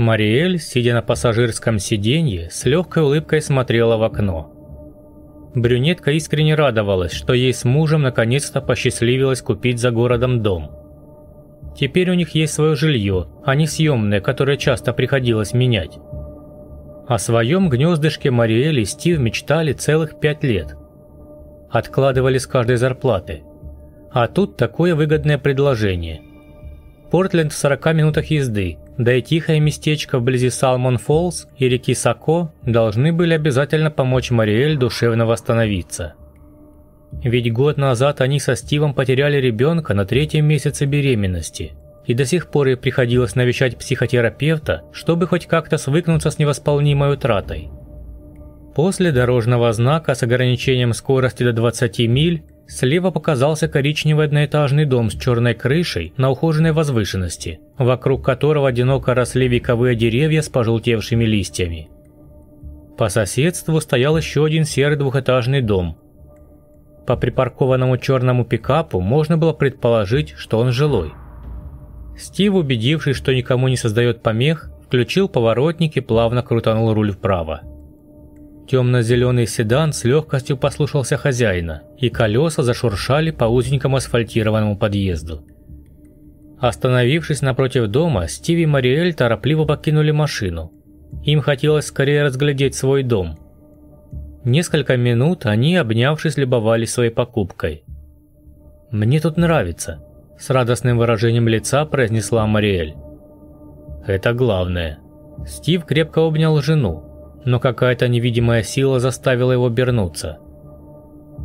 Мариэль, сидя на пассажирском сиденье, с легкой улыбкой смотрела в окно. Брюнетка искренне радовалась, что ей с мужем наконец-то посчастливилось купить за городом дом. Теперь у них есть свое жилье, а не съемное, которое часто приходилось менять. О своем гнездышке Мариэль и Стив мечтали целых пять лет. Откладывали с каждой зарплаты. А тут такое выгодное предложение. Портленд в 40 минутах езды, да и тихое местечко вблизи Салмон Фоллс и реки Сако должны были обязательно помочь Мариэль душевно восстановиться. Ведь год назад они со Стивом потеряли ребенка на третьем месяце беременности, и до сих пор ей приходилось навещать психотерапевта, чтобы хоть как-то свыкнуться с невосполнимой утратой. После дорожного знака с ограничением скорости до 20 миль слева показался коричневый одноэтажный дом с черной крышей на ухоженной возвышенности, вокруг которого одиноко росли вековые деревья с пожелтевшими листьями. По соседству стоял еще один серый двухэтажный дом. По припаркованному черному пикапу можно было предположить, что он жилой. Стив, убедившись, что никому не создает помех, включил поворотник и плавно крутанул руль вправо. Темно-зеленый седан с легкостью послушался хозяина, и колеса зашуршали по узенькому асфальтированному подъезду. Остановившись напротив дома, Стив и Мариэль торопливо покинули машину. Им хотелось скорее разглядеть свой дом. Несколько минут они, обнявшись, любовались своей покупкой. «Мне тут нравится», – с радостным выражением лица произнесла Мариэль. «Это главное». Стив крепко обнял жену, но какая-то невидимая сила заставила его обернуться.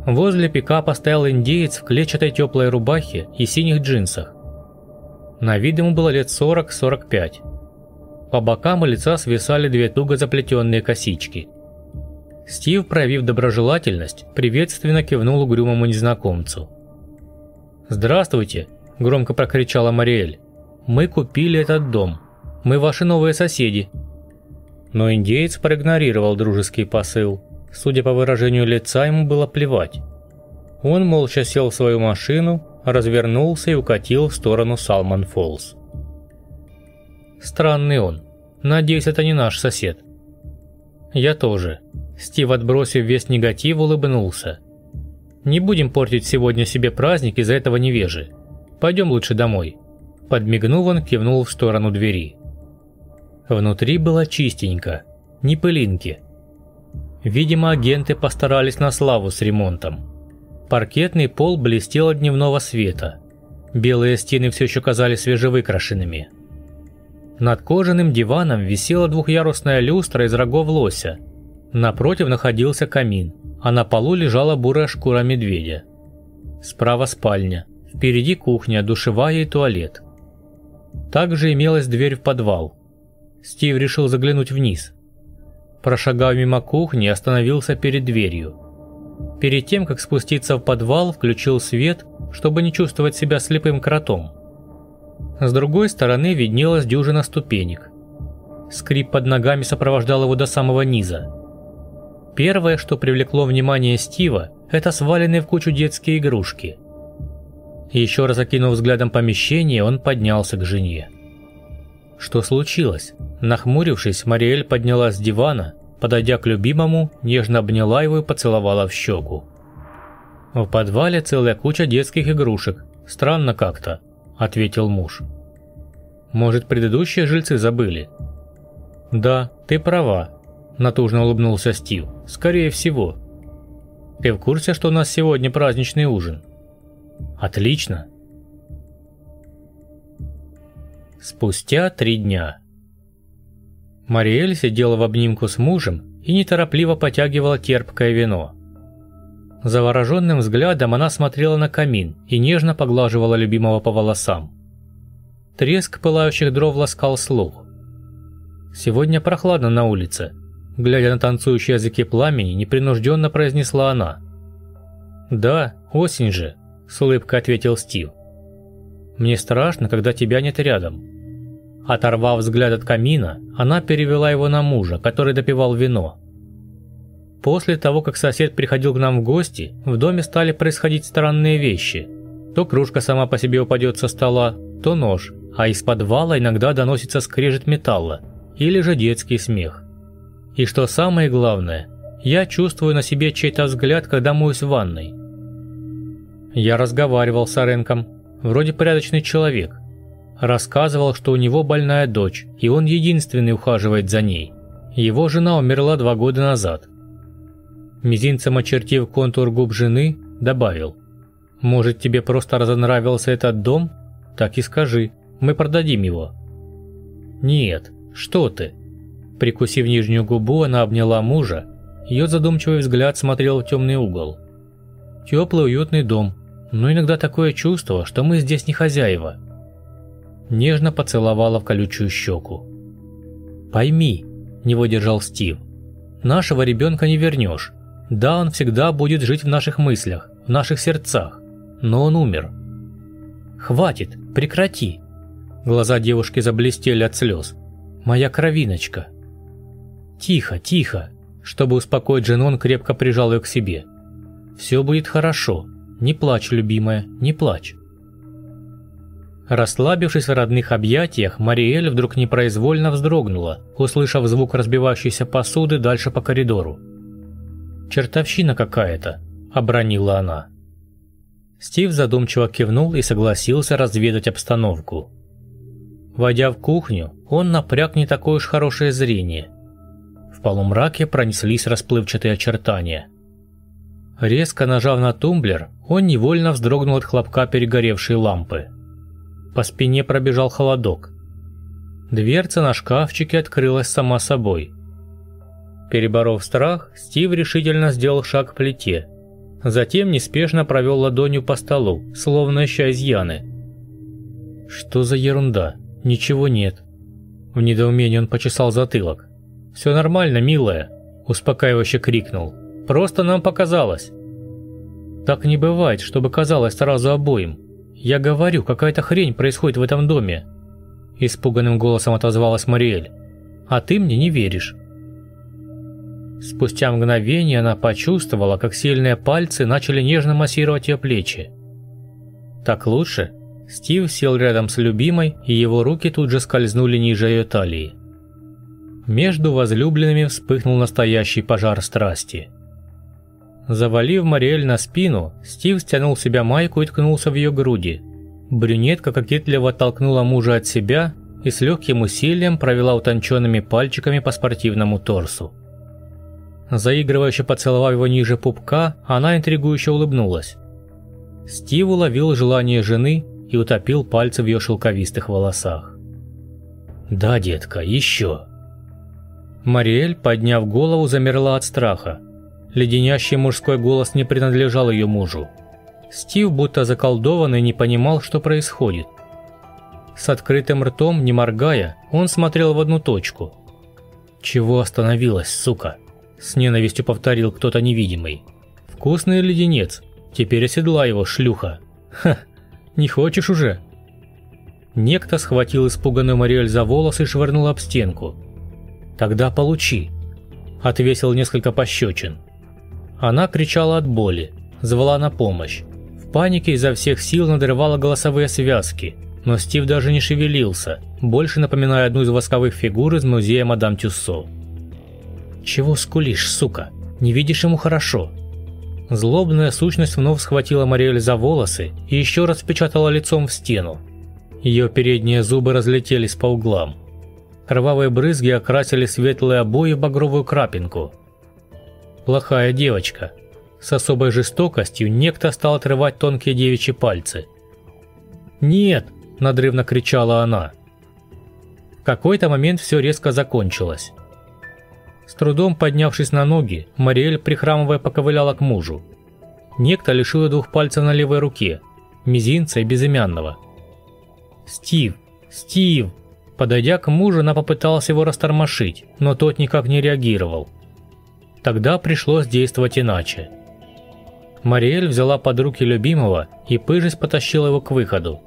Возле пикапа стоял индеец в клетчатой теплой рубахе и синих джинсах. На вид ему было лет 40-45. По бокам и лица свисали две туго заплетенные косички. Стив, проявив доброжелательность, приветственно кивнул угрюмому незнакомцу. «Здравствуйте!» – громко прокричала Мариэль. «Мы купили этот дом. Мы ваши новые соседи. Но индеец проигнорировал дружеский посыл. Судя по выражению лица, ему было плевать. Он молча сел в свою машину, развернулся и укатил в сторону Салмон Фоллс. Странный он. Надеюсь, это не наш сосед. Я тоже. Стив, отбросив весь негатив, улыбнулся. Не будем портить сегодня себе праздник из-за этого невежи. Пойдем лучше домой. Подмигнув, он кивнул в сторону двери. Внутри было чистенько, ни пылинки. Видимо, агенты постарались на славу с ремонтом. Паркетный пол блестел от дневного света. Белые стены все еще казались свежевыкрашенными. Над кожаным диваном висела двухъярусная люстра из рогов лося. Напротив находился камин, а на полу лежала бурая шкура медведя. Справа спальня, впереди кухня, душевая и туалет. Также имелась дверь в подвал. Стив решил заглянуть вниз. Прошагав мимо кухни, остановился перед дверью. Перед тем, как спуститься в подвал, включил свет, чтобы не чувствовать себя слепым кротом. С другой стороны виднелась дюжина ступенек. Скрип под ногами сопровождал его до самого низа. Первое, что привлекло внимание Стива, это сваленные в кучу детские игрушки. Еще раз окинув взглядом помещение, он поднялся к жене. Что случилось? Нахмурившись, Мариэль поднялась с дивана, подойдя к любимому, нежно обняла его и поцеловала в щеку. «В подвале целая куча детских игрушек. Странно как-то», – ответил муж. «Может, предыдущие жильцы забыли?» «Да, ты права», – натужно улыбнулся Стив. «Скорее всего». «Ты в курсе, что у нас сегодня праздничный ужин?» «Отлично», Спустя три дня. Мариэль сидела в обнимку с мужем и неторопливо потягивала терпкое вино. Завороженным взглядом она смотрела на камин и нежно поглаживала любимого по волосам. Треск пылающих дров ласкал слух. «Сегодня прохладно на улице», – глядя на танцующие языки пламени, непринужденно произнесла она. «Да, осень же», – с улыбкой ответил Стив. «Мне страшно, когда тебя нет рядом», Оторвав взгляд от камина, она перевела его на мужа, который допивал вино. После того, как сосед приходил к нам в гости, в доме стали происходить странные вещи. То кружка сама по себе упадет со стола, то нож, а из подвала иногда доносится скрежет металла, или же детский смех. И что самое главное, я чувствую на себе чей-то взгляд, когда моюсь в ванной. Я разговаривал с Аренком, вроде порядочный человек. Рассказывал, что у него больная дочь, и он единственный ухаживает за ней. Его жена умерла два года назад. Мизинцем очертив контур губ жены, добавил. «Может, тебе просто разонравился этот дом? Так и скажи, мы продадим его». «Нет, что ты?» Прикусив нижнюю губу, она обняла мужа. Ее задумчивый взгляд смотрел в темный угол. «Теплый, уютный дом, но иногда такое чувство, что мы здесь не хозяева». Нежно поцеловала в колючую щеку. «Пойми», – не выдержал Стив, – «нашего ребенка не вернешь. Да, он всегда будет жить в наших мыслях, в наших сердцах, но он умер». «Хватит, прекрати!» Глаза девушки заблестели от слез. «Моя кровиночка!» «Тихо, тихо!» Чтобы успокоить жену, он крепко прижал ее к себе. «Все будет хорошо. Не плачь, любимая, не плачь». Расслабившись в родных объятиях, Мариэль вдруг непроизвольно вздрогнула, услышав звук разбивающейся посуды дальше по коридору. «Чертовщина какая-то», – обронила она. Стив задумчиво кивнул и согласился разведать обстановку. Войдя в кухню, он напряг не такое уж хорошее зрение. В полумраке пронеслись расплывчатые очертания. Резко нажав на тумблер, он невольно вздрогнул от хлопка перегоревшей лампы. По спине пробежал холодок. Дверца на шкафчике открылась сама собой. Переборов страх, Стив решительно сделал шаг к плите. Затем неспешно провел ладонью по столу, словно ища изъяны. Что за ерунда? Ничего нет. В недоумении он почесал затылок. «Все нормально, милая», – успокаивающе крикнул. «Просто нам показалось». «Так не бывает, чтобы казалось сразу обоим», «Я говорю, какая-то хрень происходит в этом доме!» Испуганным голосом отозвалась Мариэль. «А ты мне не веришь!» Спустя мгновение она почувствовала, как сильные пальцы начали нежно массировать ее плечи. «Так лучше?» Стив сел рядом с любимой, и его руки тут же скользнули ниже ее талии. Между возлюбленными вспыхнул настоящий пожар страсти. Завалив Мариэль на спину, Стив стянул с себя майку и ткнулся в ее груди. Брюнетка кокетливо толкнула мужа от себя и с легким усилием провела утонченными пальчиками по спортивному торсу. Заигрывающе поцеловав его ниже пупка, она интригующе улыбнулась. Стив уловил желание жены и утопил пальцы в ее шелковистых волосах. «Да, детка, еще!» Мариэль, подняв голову, замерла от страха. Леденящий мужской голос не принадлежал ее мужу. Стив, будто заколдованный, не понимал, что происходит. С открытым ртом, не моргая, он смотрел в одну точку. «Чего остановилась, сука?» С ненавистью повторил кто-то невидимый. «Вкусный леденец. Теперь оседла его, шлюха. Ха, не хочешь уже?» Некто схватил испуганную Мариэль за волосы и швырнул об стенку. «Тогда получи!» Отвесил несколько пощечин. Она кричала от боли, звала на помощь. В панике изо всех сил надрывала голосовые связки, но Стив даже не шевелился, больше напоминая одну из восковых фигур из музея мадам Тюссо. «Чего скулишь, сука? Не видишь ему хорошо?» Злобная сущность вновь схватила Мариэль за волосы и еще раз впечатала лицом в стену. Ее передние зубы разлетелись по углам. Кровавые брызги окрасили светлые обои в багровую крапинку – плохая девочка. С особой жестокостью некто стал отрывать тонкие девичьи пальцы. «Нет!» – надрывно кричала она. В какой-то момент все резко закончилось. С трудом поднявшись на ноги, Мариэль, прихрамывая, поковыляла к мужу. Некто лишил ее двух пальцев на левой руке, мизинца и безымянного. «Стив! Стив!» Подойдя к мужу, она попыталась его растормошить, но тот никак не реагировал. Тогда пришлось действовать иначе. Мариэль взяла под руки любимого и пыжись потащила его к выходу.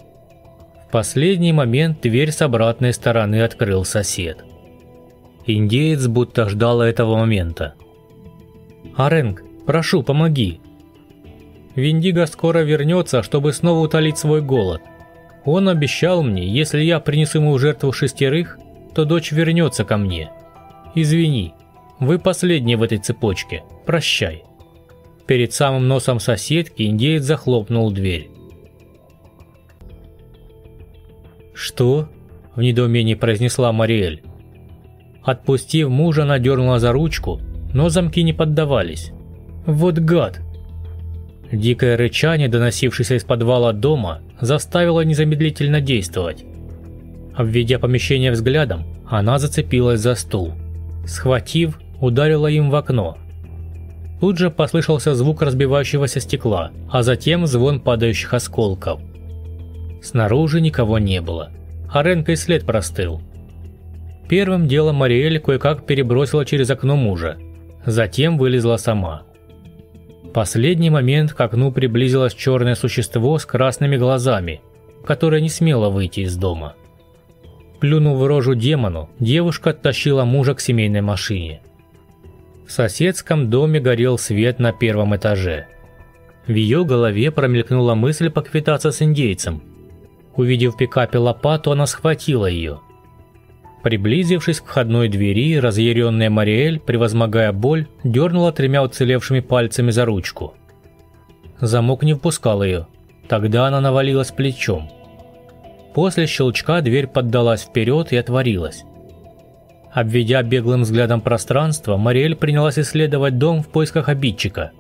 В последний момент дверь с обратной стороны открыл сосед. Индеец будто ждал этого момента. «Аренг, прошу, помоги!» Виндиго скоро вернется, чтобы снова утолить свой голод. Он обещал мне, если я принесу ему в жертву шестерых, то дочь вернется ко мне. Извини, вы последний в этой цепочке. Прощай. Перед самым носом соседки индеец захлопнул дверь. «Что?» – в недоумении произнесла Мариэль. Отпустив мужа, она дернула за ручку, но замки не поддавались. «Вот гад!» Дикое рычание, доносившееся из подвала дома, заставило незамедлительно действовать. Обведя помещение взглядом, она зацепилась за стул. Схватив, ударила им в окно. Тут же послышался звук разбивающегося стекла, а затем звон падающих осколков. Снаружи никого не было, а Ренка и след простыл. Первым делом Мариэль кое-как перебросила через окно мужа, затем вылезла сама. Последний момент к окну приблизилось черное существо с красными глазами, которое не смело выйти из дома. Плюнув в рожу демону, девушка оттащила мужа к семейной машине. В соседском доме горел свет на первом этаже. В ее голове промелькнула мысль поквитаться с индейцем. Увидев в пикапе лопату, она схватила ее. Приблизившись к входной двери, разъяренная Мариэль, превозмогая боль, дернула тремя уцелевшими пальцами за ручку. Замок не впускал ее. Тогда она навалилась плечом. После щелчка дверь поддалась вперед и отворилась. Обведя беглым взглядом пространство, Мариэль принялась исследовать дом в поисках обидчика.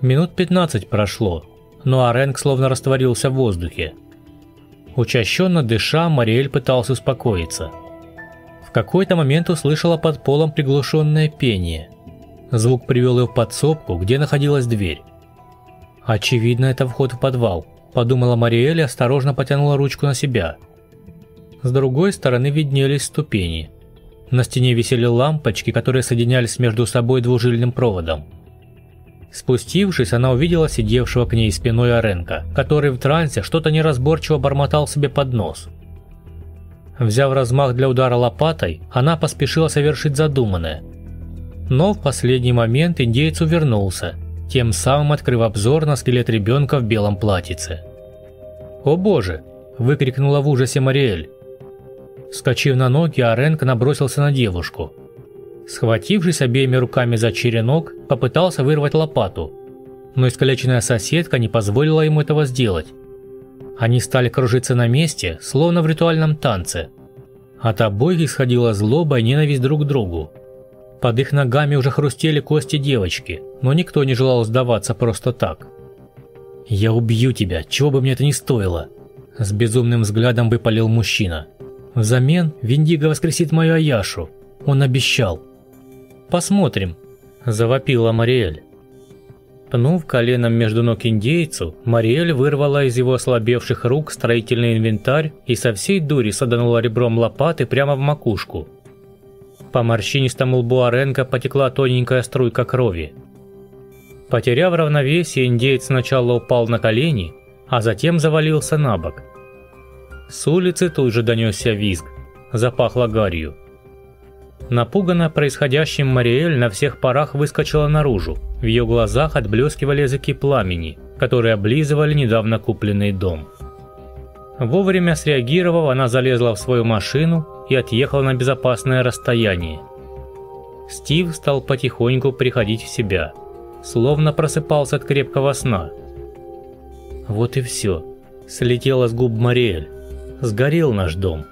Минут 15 прошло, но Аренг словно растворился в воздухе. Учащенно дыша, Мариэль пытался успокоиться – в какой-то момент услышала под полом приглушенное пение. Звук привел ее в подсобку, где находилась дверь. «Очевидно, это вход в подвал», – подумала Мариэль и осторожно потянула ручку на себя. С другой стороны виднелись ступени. На стене висели лампочки, которые соединялись между собой двужильным проводом. Спустившись, она увидела сидевшего к ней спиной Оренка, который в трансе что-то неразборчиво бормотал себе под нос – Взяв размах для удара лопатой, она поспешила совершить задуманное. Но в последний момент индейец увернулся, тем самым открыв обзор на скелет ребенка в белом платьице. «О боже!» – выкрикнула в ужасе Мариэль. Вскочив на ноги, Аренк набросился на девушку. Схватившись обеими руками за черенок, попытался вырвать лопату, но искалеченная соседка не позволила ему этого сделать. Они стали кружиться на месте, словно в ритуальном танце. От обоих исходила злоба и ненависть друг к другу. Под их ногами уже хрустели кости девочки, но никто не желал сдаваться просто так. «Я убью тебя, чего бы мне это ни стоило!» С безумным взглядом выпалил мужчина. «Взамен Виндиго воскресит мою Аяшу. Он обещал». «Посмотрим», – завопила Мариэль. Пнув коленом между ног индейцу, Мариэль вырвала из его ослабевших рук строительный инвентарь и со всей дури саданула ребром лопаты прямо в макушку. По морщинистому лбу Оренко потекла тоненькая струйка крови. Потеряв равновесие, индеец сначала упал на колени, а затем завалился на бок. С улицы тут же донесся визг, запахло гарью. Напуганная происходящим Мариэль на всех парах выскочила наружу. В ее глазах отблескивали языки пламени, которые облизывали недавно купленный дом. Вовремя среагировав, она залезла в свою машину и отъехала на безопасное расстояние. Стив стал потихоньку приходить в себя, словно просыпался от крепкого сна. Вот и все. Слетела с губ Мариэль. Сгорел наш дом.